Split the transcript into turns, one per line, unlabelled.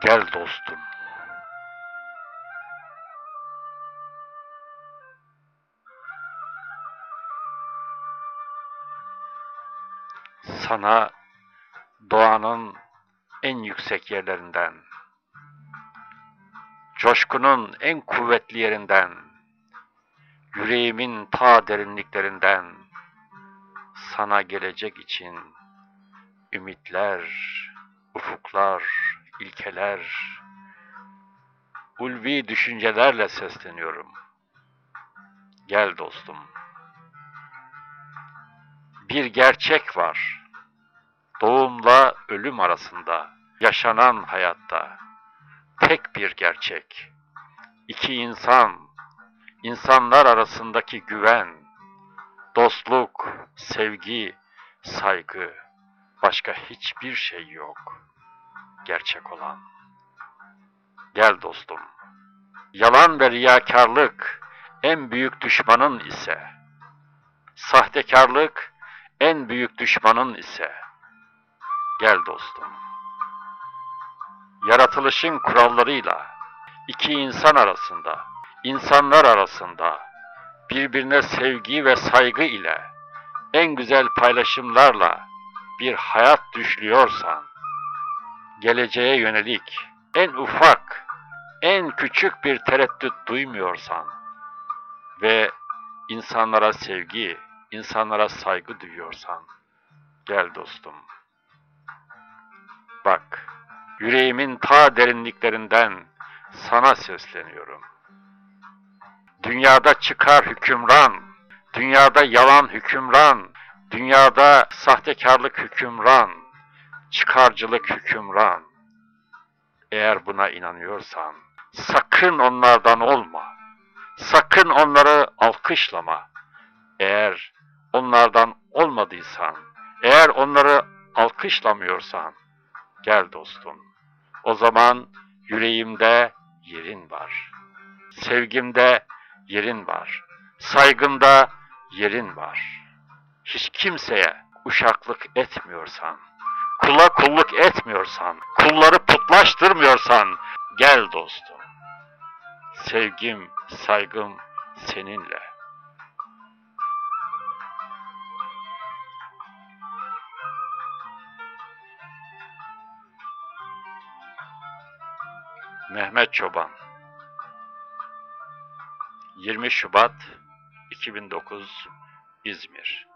Gel dostum. Sana doğanın en yüksek yerlerinden, coşkunun en kuvvetli yerinden, yüreğimin ta derinliklerinden sana gelecek için ümitler, ufuklar, ilkeler, ulvi düşüncelerle sesleniyorum. Gel dostum. Bir gerçek var. Doğumla ölüm arasında yaşanan hayatta tek bir gerçek. İki insan, insanlar arasındaki güven, dostluk, sevgi, saygı, başka hiçbir şey yok. Gerçek olan. Gel dostum. Yalan ve riyakarlık en büyük düşmanın ise, sahtekarlık en büyük düşmanın ise, gel dostum. Yaratılışın kurallarıyla iki insan arasında, insanlar arasında birbirine sevgi ve saygı ile en güzel paylaşımlarla bir hayat düşlüyorsan, geleceğe yönelik en ufak, en küçük bir tereddüt duymuyorsan ve insanlara sevgi, insanlara saygı duyuyorsan, gel dostum. Bak, yüreğimin ta derinliklerinden sana sesleniyorum. Dünyada çıkar hükümran, dünyada yalan hükümran, dünyada sahtekarlık hükümran, çıkarcılık hükümran. Eğer buna inanıyorsan, sakın onlardan olma. Sakın onları alkışlama. Eğer onlardan olmadıysan, eğer onları alkışlamıyorsan, gel dostum. O zaman yüreğimde yerin var. Sevgimde yerin var. Saygımda yerin var. Hiç kimseye uşaklık etmiyorsan, kula kulluk etmiyorsan, kulları putlaştırmıyorsan gel dostum. Sevgim, saygım seninle. Mehmet Çoban 20 Şubat 2009 İzmir